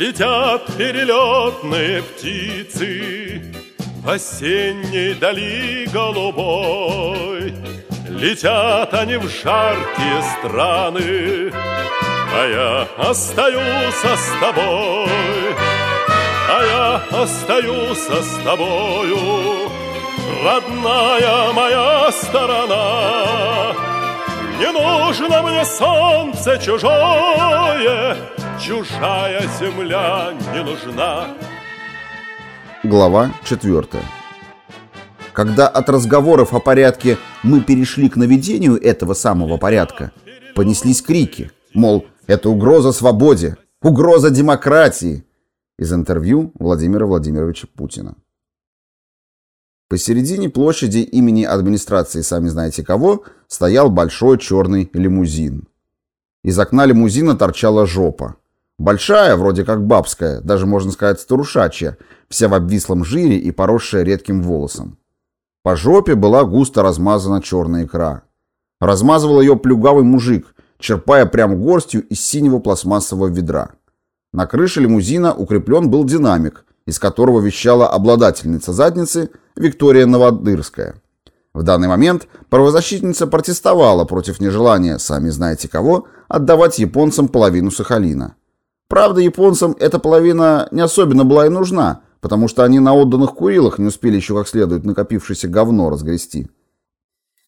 Летят перелетные птицы В осенней дали голубой. Летят они в жаркие страны А я остаюсь с тобой. А я остаюсь с тобою. Родная моя сторона Не нужно мне солнце чужое Чужая земля не нужна Глава четвертая когда от разговоров о порядке мы перешли к наведению этого самого порядка, понеслись крики, мол, это угроза свободе, угроза демократии. Из интервью Владимира Владимировича Путина. Посередине площади имени администрации сами знаете кого стоял большой черный лимузин. Из окна лимузина торчала жопа. Большая, вроде как бабская, даже можно сказать старушачья, вся в обвислом жире и поросшая редким волосом. По жопе была густо размазана черная икра. Размазывал ее плюгавый мужик, черпая прям горстью из синего пластмассового ведра. На крыше лимузина укреплен был динамик, из которого вещала обладательница задницы Виктория Новодырская. В данный момент правозащитница протестовала против нежелания, сами знаете кого, отдавать японцам половину Сахалина. Правда, японцам эта половина не особенно была и нужна – потому что они на отданных Курилах не успели еще как следует накопившееся говно разгрести.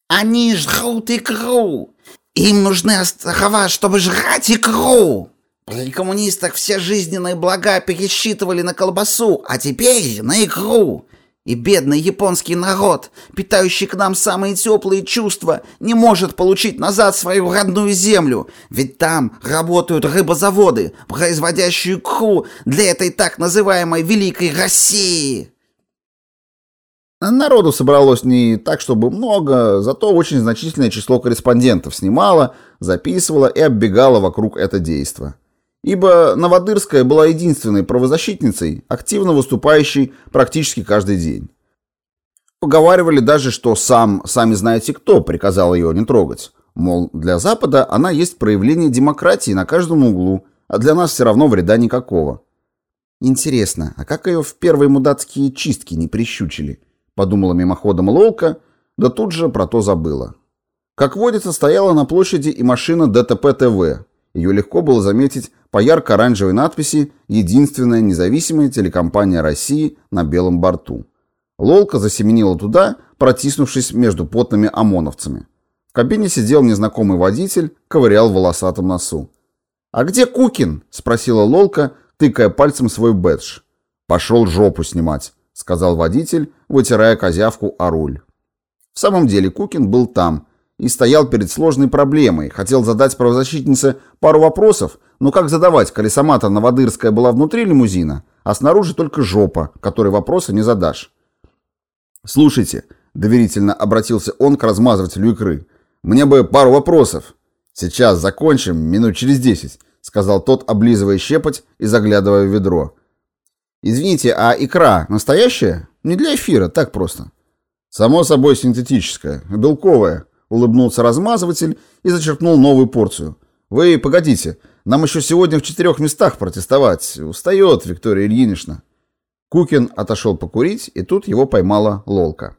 «Они жрут икру! Им нужны острова, чтобы жрать икру!» При коммунистах все жизненные блага пересчитывали на колбасу, а теперь на икру. И бедный японский народ, питающий к нам самые теплые чувства, не может получить назад свою родную землю, ведь там работают рыбозаводы, производящие икру для этой так называемой Великой России. Народу собралось не так, чтобы много, зато очень значительное число корреспондентов снимало, записывало и оббегало вокруг это действо ибо Новодырская была единственной правозащитницей, активно выступающей практически каждый день. Поговаривали даже, что сам, сами знаете кто, приказал ее не трогать. Мол, для Запада она есть проявление демократии на каждом углу, а для нас все равно вреда никакого. Интересно, а как ее в первые мудацкие чистки не прищучили? Подумала мимоходом Лолка, да тут же про то забыла. Как водится, стояла на площади и машина ДТП-ТВ. Ее легко было заметить по ярко-оранжевой надписи «Единственная независимая телекомпания России на белом борту». Лолка засеменила туда, протиснувшись между потными ОМОНовцами. В кабине сидел незнакомый водитель, ковырял в волосатом носу. «А где Кукин?» – спросила Лолка, тыкая пальцем свой бэдж. «Пошел жопу снимать», – сказал водитель, вытирая козявку о руль. В самом деле Кукин был там и стоял перед сложной проблемой, хотел задать правозащитнице пару вопросов, но как задавать, коли сама-то Новодырская была внутри лимузина, а снаружи только жопа, которой вопросы не задашь. «Слушайте», — доверительно обратился он к размазывателю икры, «мне бы пару вопросов». «Сейчас закончим, минут через десять», — сказал тот, облизывая щепоть и заглядывая в ведро. «Извините, а икра настоящая? Не для эфира, так просто». «Само собой синтетическая, белковая», — улыбнулся размазыватель и зачерпнул новую порцию. «Вы погодите, нам еще сегодня в четырех местах протестовать. Устает Виктория Ильинична». Кукин отошел покурить, и тут его поймала Лолка.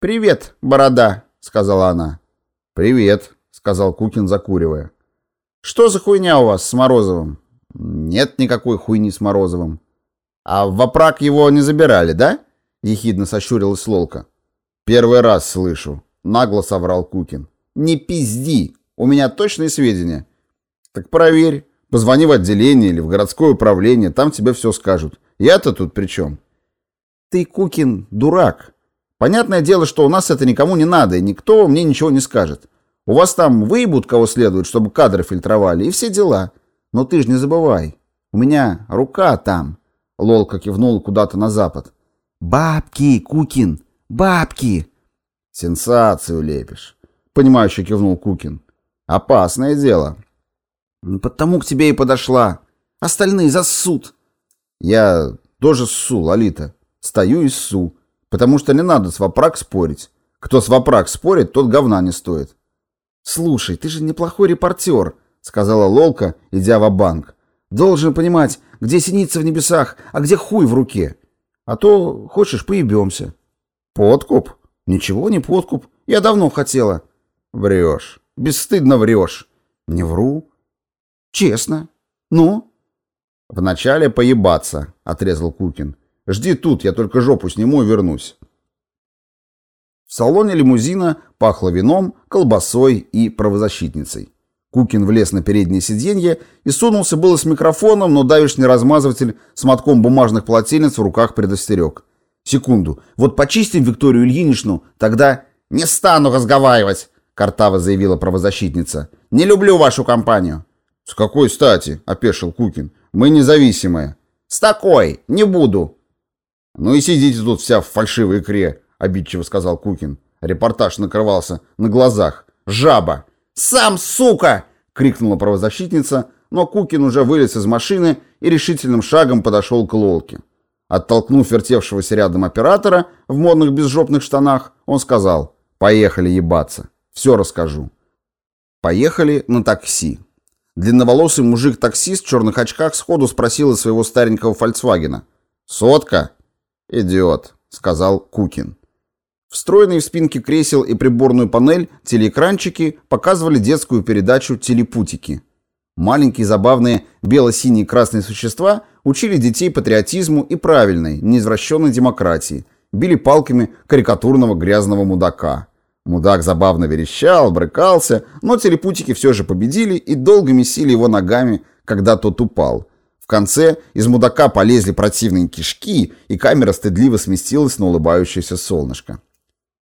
«Привет, борода», — сказала она. «Привет», — сказал Кукин, закуривая. «Что за хуйня у вас с Морозовым?» «Нет никакой хуйни с Морозовым». «А в вопрак его не забирали, да?» — ехидно сощурилась Лолка. «Первый раз слышу», — нагло соврал Кукин. «Не пизди, у меня точные сведения. Так проверь. Позвони в отделение или в городское управление, там тебе все скажут. Я-то тут при чем? Ты, Кукин, дурак. Понятное дело, что у нас это никому не надо, и никто мне ничего не скажет. У вас там выебут кого следует, чтобы кадры фильтровали, и все дела. Но ты же не забывай, у меня рука там. Лолка кивнула куда-то на запад. Бабки, Кукин, бабки. Сенсацию лепишь. Понимающе кивнул Кукин. Опасное дело. Потому к тебе и подошла. Остальные засут. Я тоже ссу, Лолита. Стою и ссу. Потому что не надо с вопрак спорить. Кто с вопрак спорит, тот говна не стоит. Слушай, ты же неплохой репортер, сказала Лолка, идя в банк Должен понимать, где синица в небесах, а где хуй в руке. А то, хочешь, поебемся. Подкуп? Ничего не подкуп. Я давно хотела. Врешь. Бесстыдно врешь. Не вру. Честно. Ну? Вначале поебаться, отрезал Кукин. Жди тут, я только жопу сниму и вернусь. В салоне лимузина пахло вином, колбасой и правозащитницей. Кукин влез на переднее сиденье и сунулся было с микрофоном, но давишний размазыватель с мотком бумажных полотенец в руках предостерег. «Секунду. Вот почистим Викторию Ильиничну, тогда...» «Не стану разговаривать!» — картаво заявила правозащитница. «Не люблю вашу компанию». «С какой стати?» — опешил Кукин. «Мы независимые». «С такой! Не буду!» «Ну и сидите тут вся в фальшивой икре», — обидчиво сказал Кукин. Репортаж накрывался на глазах. «Жаба! «Сам, сука!» — крикнула правозащитница, но Кукин уже вылез из машины и решительным шагом подошел к Лолке. Оттолкнув вертевшегося рядом оператора в модных безжопных штанах, он сказал «Поехали ебаться, все расскажу». Поехали на такси. Длинноволосый мужик-таксист в черных очках сходу спросил из своего старенького «Фольксвагена». «Сотка?» «Идиот», — сказал Кукин. Встроенные в спинки кресел и приборную панель телеэкранчики показывали детскую передачу «Телепутики». Маленькие забавные бело-синие красные существа учили детей патриотизму и правильной, неизвращенной демократии, били палками карикатурного грязного мудака. Мудак забавно верещал, брыкался, но телепутики все же победили и долго месили его ногами, когда тот упал. В конце из мудака полезли противные кишки, и камера стыдливо сместилась на улыбающееся солнышко.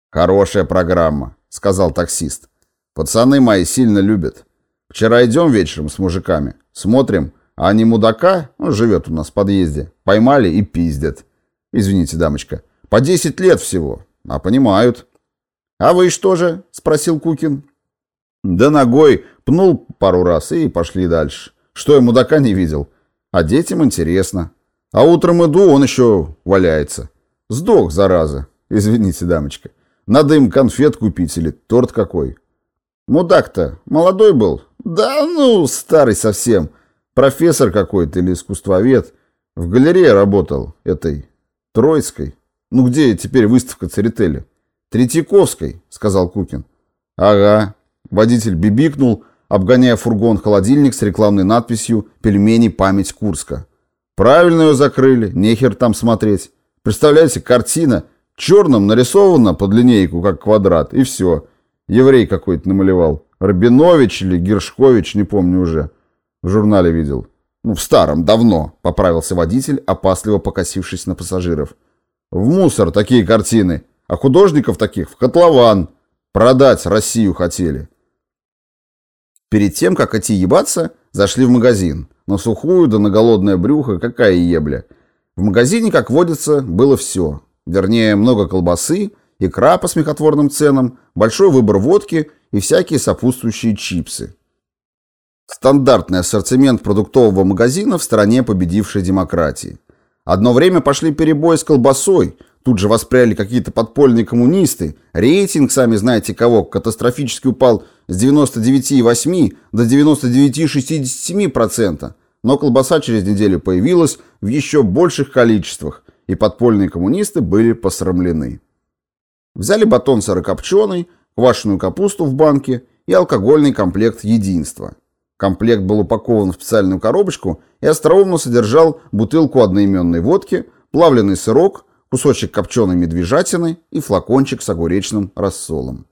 «Хорошая программа», — сказал таксист. «Пацаны мои сильно любят. Вчера идем вечером с мужиками, смотрим, а они мудака, он живет у нас в подъезде, поймали и пиздят. Извините, дамочка, по 10 лет всего, а понимают». «А вы что же?» — спросил Кукин. «Да ногой пнул пару раз и пошли дальше. Что я мудака не видел? А детям интересно. А утром иду, он еще валяется. Сдох, зараза. Извините, дамочка. Надо им конфет купить или торт какой. Мудак-то молодой был? Да ну, старый совсем. Профессор какой-то или искусствовед. В галерее работал, этой, Троицкой. Ну где теперь выставка Церетели? Третьяковской, сказал Кукин. Ага. Водитель бибикнул, обгоняя фургон-холодильник с рекламной надписью «Пельмени. Память Курска». Правильно ее закрыли, нехер там смотреть. Представляете, картина Черным нарисовано под линейку, как квадрат, и все. Еврей какой-то намалевал. Рабинович или Гершкович, не помню уже. В журнале видел. Ну, в старом, давно, поправился водитель, опасливо покосившись на пассажиров. В мусор такие картины, а художников таких в котлован. Продать Россию хотели. Перед тем, как идти ебаться, зашли в магазин. На сухую да на голодное брюхо какая ебля. В магазине, как водится, было все. Вернее, много колбасы, икра по смехотворным ценам, большой выбор водки и всякие сопутствующие чипсы. Стандартный ассортимент продуктового магазина в стране победившей демократии. Одно время пошли перебои с колбасой, тут же воспряли какие-то подпольные коммунисты, рейтинг, сами знаете кого, катастрофически упал с 99,8 до 99,67%, но колбаса через неделю появилась в еще больших количествах, и подпольные коммунисты были посрамлены. Взяли батон сырокопченый, квашеную капусту в банке и алкогольный комплект «Единство». Комплект был упакован в специальную коробочку и остроумно содержал бутылку одноименной водки, плавленый сырок, кусочек копченой медвежатины и флакончик с огуречным рассолом.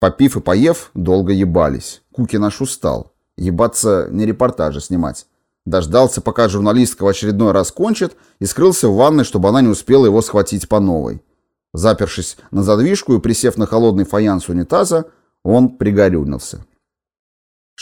Попив и поев, долго ебались. Куки наш устал. Ебаться не репортажи снимать. Дождался, пока журналистка в очередной раз кончит, и скрылся в ванной, чтобы она не успела его схватить по новой. Запершись на задвижку и присев на холодный фаянс унитаза, он пригорюнился.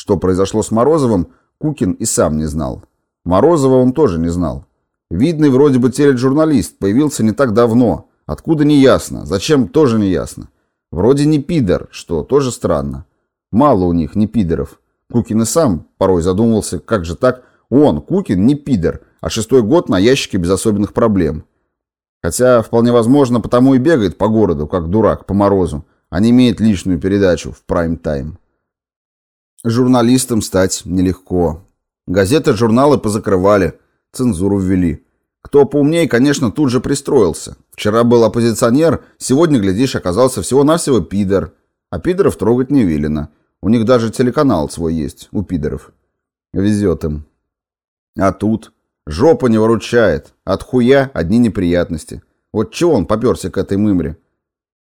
Что произошло с Морозовым, Кукин и сам не знал. Морозова он тоже не знал. Видный вроде бы тележурналист появился не так давно. Откуда не ясно, зачем тоже не ясно. Вроде не пидор, что тоже странно. Мало у них не пидоров. Кукин и сам порой задумывался, как же так, он, Кукин, не пидор, а шестой год на ящике без особенных проблем. Хотя, вполне возможно, потому и бегает по городу, как дурак, по морозу, а не имеет личную передачу в прайм-тайм. Журналистом стать нелегко. Газеты, журналы позакрывали, цензуру ввели. Кто поумнее, конечно, тут же пристроился. Вчера был оппозиционер, сегодня, глядишь, оказался всего-навсего пидор. А пидоров трогать не велено. У них даже телеканал свой есть, у пидоров. Везет им. А тут жопа не выручает. От хуя одни неприятности. Вот чего он поперся к этой мымре?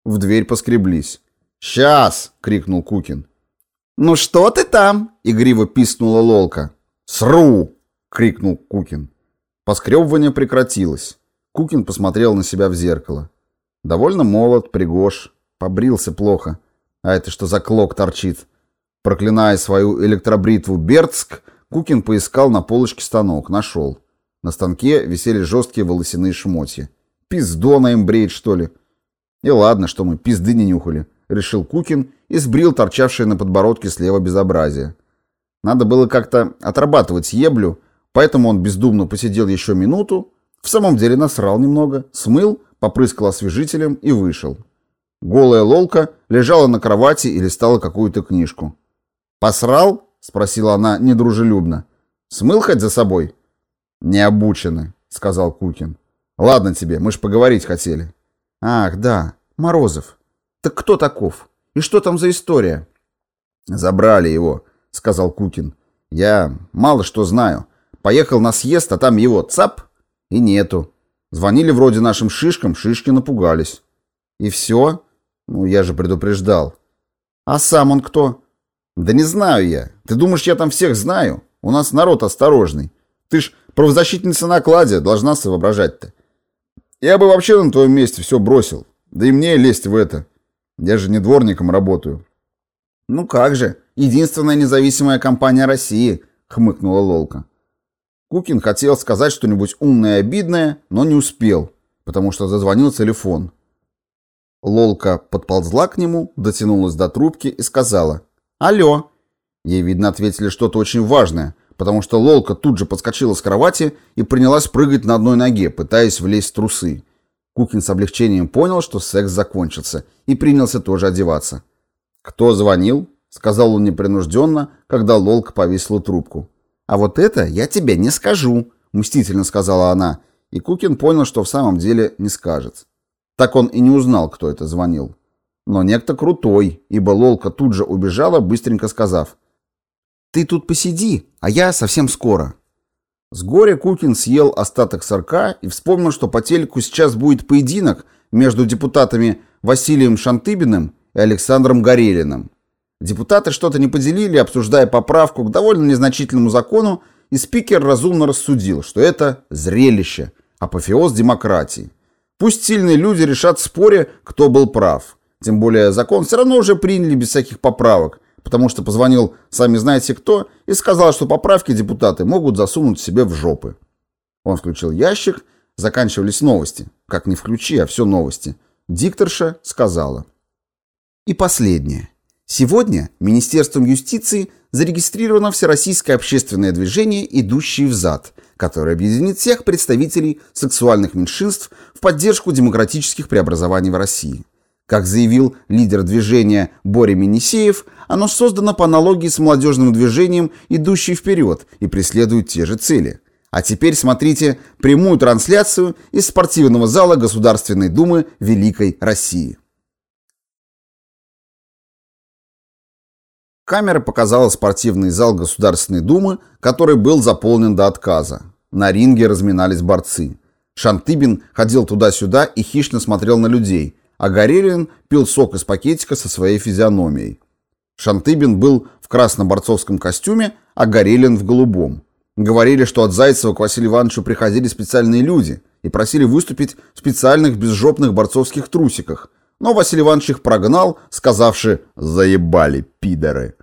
В дверь поскреблись. «Сейчас!» — крикнул Кукин. «Ну что ты там?» — игриво писнула Лолка. «Сру!» — крикнул Кукин. Поскребывание прекратилось. Кукин посмотрел на себя в зеркало. Довольно молод, пригож, побрился плохо. А это что за клок торчит? Проклиная свою электробритву Бердск, Кукин поискал на полочке станок, нашел. На станке висели жесткие волосяные шмотья. Пиздона им бреет, что ли? И ладно, что мы пизды не нюхали решил Кукин и сбрил торчавшее на подбородке слева безобразие. Надо было как-то отрабатывать еблю, поэтому он бездумно посидел еще минуту, в самом деле насрал немного, смыл, попрыскал освежителем и вышел. Голая лолка лежала на кровати и листала какую-то книжку. «Посрал?» — спросила она недружелюбно. «Смыл хоть за собой?» «Не обучены», — сказал Кукин. «Ладно тебе, мы ж поговорить хотели». «Ах, да, Морозов. Так кто таков? И что там за история? Забрали его, сказал Кукин. Я мало что знаю. Поехал на съезд, а там его цап и нету. Звонили вроде нашим шишкам, шишки напугались. И все? Ну, я же предупреждал. А сам он кто? Да не знаю я. Ты думаешь, я там всех знаю? У нас народ осторожный. Ты ж правозащитница на кладе, должна соображать-то. Я бы вообще на твоем месте все бросил. Да и мне лезть в это. Я же не дворником работаю. Ну как же, единственная независимая компания России, хмыкнула Лолка. Кукин хотел сказать что-нибудь умное и обидное, но не успел, потому что зазвонил телефон. Лолка подползла к нему, дотянулась до трубки и сказала «Алло». Ей, видно, ответили что-то очень важное, потому что Лолка тут же подскочила с кровати и принялась прыгать на одной ноге, пытаясь влезть в трусы. Кукин с облегчением понял, что секс закончился, и принялся тоже одеваться. «Кто звонил?» — сказал он непринужденно, когда Лолка повисла трубку. «А вот это я тебе не скажу», — мстительно сказала она, и Кукин понял, что в самом деле не скажет. Так он и не узнал, кто это звонил. Но некто крутой, ибо Лолка тут же убежала, быстренько сказав. «Ты тут посиди, а я совсем скоро». С горя Кукин съел остаток сорка и вспомнил, что по телеку сейчас будет поединок между депутатами Василием Шантыбиным и Александром Горелиным. Депутаты что-то не поделили, обсуждая поправку к довольно незначительному закону, и спикер разумно рассудил, что это зрелище, апофеоз демократии. Пусть сильные люди решат в споре, кто был прав. Тем более закон все равно уже приняли без всяких поправок – потому что позвонил сами знаете кто и сказал, что поправки депутаты могут засунуть себе в жопы. Он включил ящик, заканчивались новости. Как не включи, а все новости. Дикторша сказала. И последнее. Сегодня Министерством юстиции зарегистрировано Всероссийское общественное движение «Идущие в зад», которое объединит всех представителей сексуальных меньшинств в поддержку демократических преобразований в России. Как заявил лидер движения Боря Минисеев, оно создано по аналогии с молодежным движением «Идущий вперед» и преследует те же цели. А теперь смотрите прямую трансляцию из спортивного зала Государственной Думы Великой России. Камера показала спортивный зал Государственной Думы, который был заполнен до отказа. На ринге разминались борцы. Шантыбин ходил туда-сюда и хищно смотрел на людей – а Горелин пил сок из пакетика со своей физиономией. Шантыбин был в красном борцовском костюме, а Горелин в голубом. Говорили, что от Зайцева к Василию Ивановичу приходили специальные люди и просили выступить в специальных безжопных борцовских трусиках, но Василий Иванович их прогнал, сказавши «заебали, пидоры».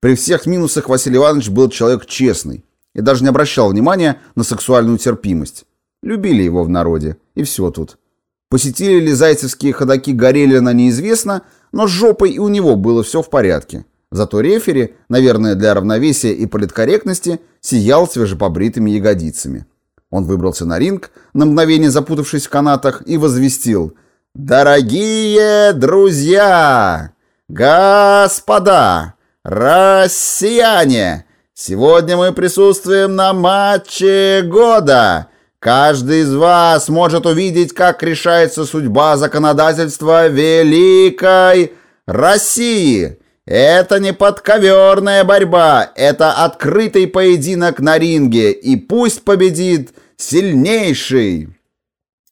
При всех минусах Василий Иванович был человек честный и даже не обращал внимания на сексуальную терпимость. Любили его в народе, и все тут. Посетили ли зайцевские ходаки Горелина неизвестно, но с жопой и у него было все в порядке. Зато рефери, наверное, для равновесия и политкорректности, сиял свежепобритыми ягодицами. Он выбрался на ринг, на мгновение запутавшись в канатах, и возвестил «Дорогие друзья! Господа! Россияне! Сегодня мы присутствуем на матче года. Каждый из вас может увидеть, как решается судьба законодательства Великой России. Это не подковерная борьба, это открытый поединок на ринге, и пусть победит сильнейший.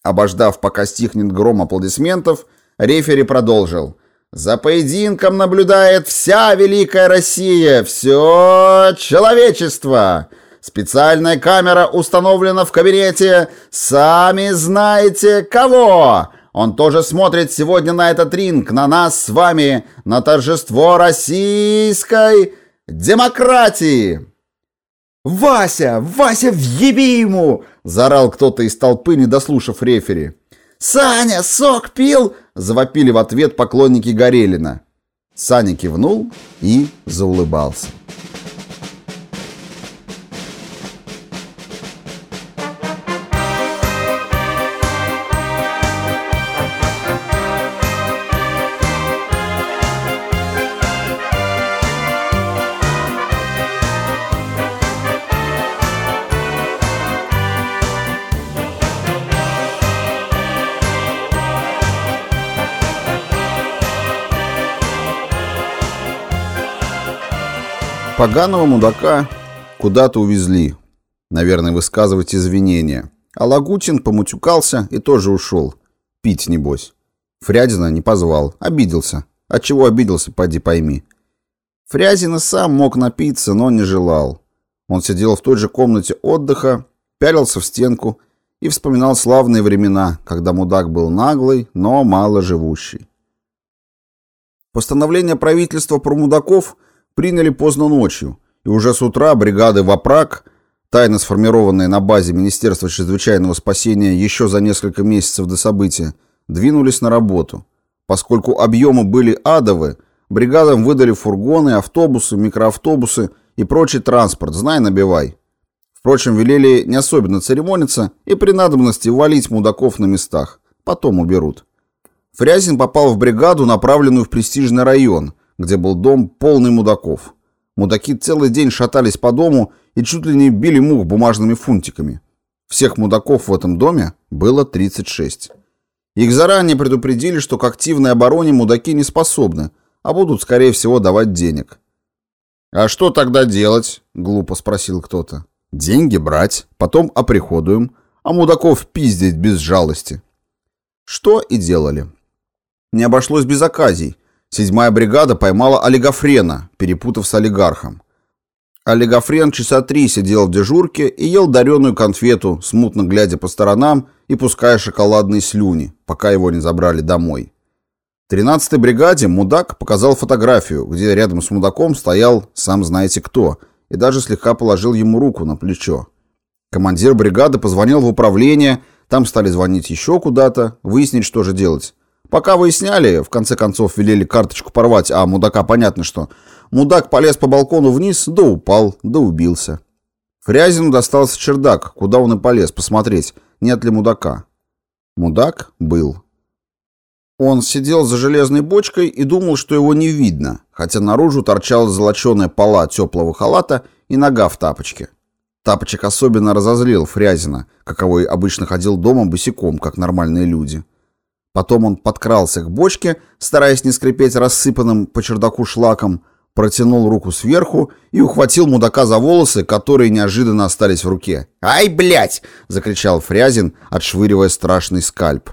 Обождав, пока стихнет гром аплодисментов, рефери продолжил. «За поединком наблюдает вся Великая Россия, все человечество. Специальная камера установлена в кабинете. Сами знаете кого. Он тоже смотрит сегодня на этот ринг, на нас с вами, на торжество российской демократии». «Вася! Вася, въеби ему!» – заорал кто-то из толпы, не дослушав рефери. «Саня, сок пил?» – завопили в ответ поклонники Горелина. Саня кивнул и заулыбался. Поганого мудака куда-то увезли. Наверное, высказывать извинения. А Лагутин помутюкался и тоже ушел. Пить, небось. Фрядина не позвал. Обиделся. От чего обиделся, поди пойми. Фрязина сам мог напиться, но не желал. Он сидел в той же комнате отдыха, пялился в стенку и вспоминал славные времена, когда мудак был наглый, но мало живущий. Постановление правительства про мудаков – приняли поздно ночью, и уже с утра бригады «Вапрак», тайно сформированные на базе Министерства чрезвычайного спасения еще за несколько месяцев до события, двинулись на работу. Поскольку объемы были адовы, бригадам выдали фургоны, автобусы, микроавтобусы и прочий транспорт, знай, набивай. Впрочем, велели не особенно церемониться и при надобности валить мудаков на местах. Потом уберут. Фрязин попал в бригаду, направленную в престижный район, где был дом полный мудаков. Мудаки целый день шатались по дому и чуть ли не били мух бумажными фунтиками. Всех мудаков в этом доме было 36. Их заранее предупредили, что к активной обороне мудаки не способны, а будут, скорее всего, давать денег. «А что тогда делать?» — глупо спросил кто-то. «Деньги брать, потом оприходуем, а мудаков пиздить без жалости». Что и делали. Не обошлось без оказий — Седьмая бригада поймала олигофрена, перепутав с олигархом. Олигофрен часа три сидел в дежурке и ел дареную конфету, смутно глядя по сторонам и пуская шоколадные слюни, пока его не забрали домой. 13-й бригаде мудак показал фотографию, где рядом с мудаком стоял сам знаете кто, и даже слегка положил ему руку на плечо. Командир бригады позвонил в управление, там стали звонить еще куда-то, выяснить, что же делать. Пока выясняли, в конце концов велели карточку порвать, а мудака понятно что. Мудак полез по балкону вниз, да упал, да убился. Фрязину достался чердак, куда он и полез, посмотреть, нет ли мудака. Мудак был. Он сидел за железной бочкой и думал, что его не видно, хотя наружу торчала золоченая пола теплого халата и нога в тапочке. Тапочек особенно разозлил Фрязина, каковой обычно ходил дома босиком, как нормальные люди. Потом он подкрался к бочке, стараясь не скрипеть рассыпанным по чердаку шлаком, протянул руку сверху и ухватил мудака за волосы, которые неожиданно остались в руке. «Ай, блядь!» — закричал Фрязин, отшвыривая страшный скальп.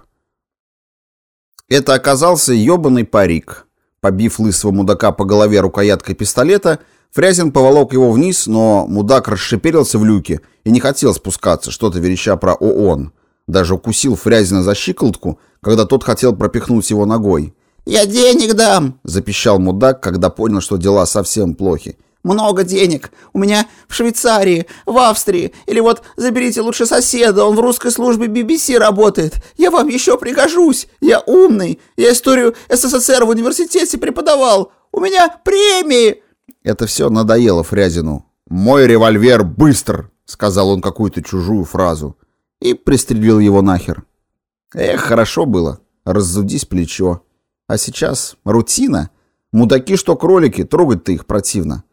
Это оказался ебаный парик. Побив лысого мудака по голове рукояткой пистолета, Фрязин поволок его вниз, но мудак расшиперился в люке и не хотел спускаться, что-то вереща про ООН. Даже укусил Фрязина за щиколотку, когда тот хотел пропихнуть его ногой. «Я денег дам!» — запищал мудак, когда понял, что дела совсем плохи. «Много денег. У меня в Швейцарии, в Австрии. Или вот заберите лучше соседа, он в русской службе BBC работает. Я вам еще пригожусь. Я умный. Я историю СССР в университете преподавал. У меня премии!» Это все надоело Фрязину. «Мой револьвер быстр!» — сказал он какую-то чужую фразу. И пристрелил его нахер. Эх, хорошо было. Разудись плечо. А сейчас рутина. Мудаки, что кролики, трогать-то их противно.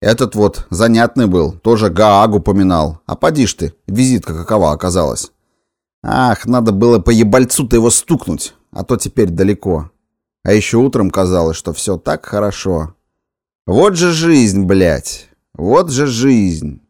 Этот вот занятный был, тоже Гаагу поминал. А поди ж ты, визитка какова оказалась. Ах, надо было по ебальцу-то его стукнуть, а то теперь далеко. А еще утром казалось, что все так хорошо. Вот же жизнь, блядь, вот же жизнь.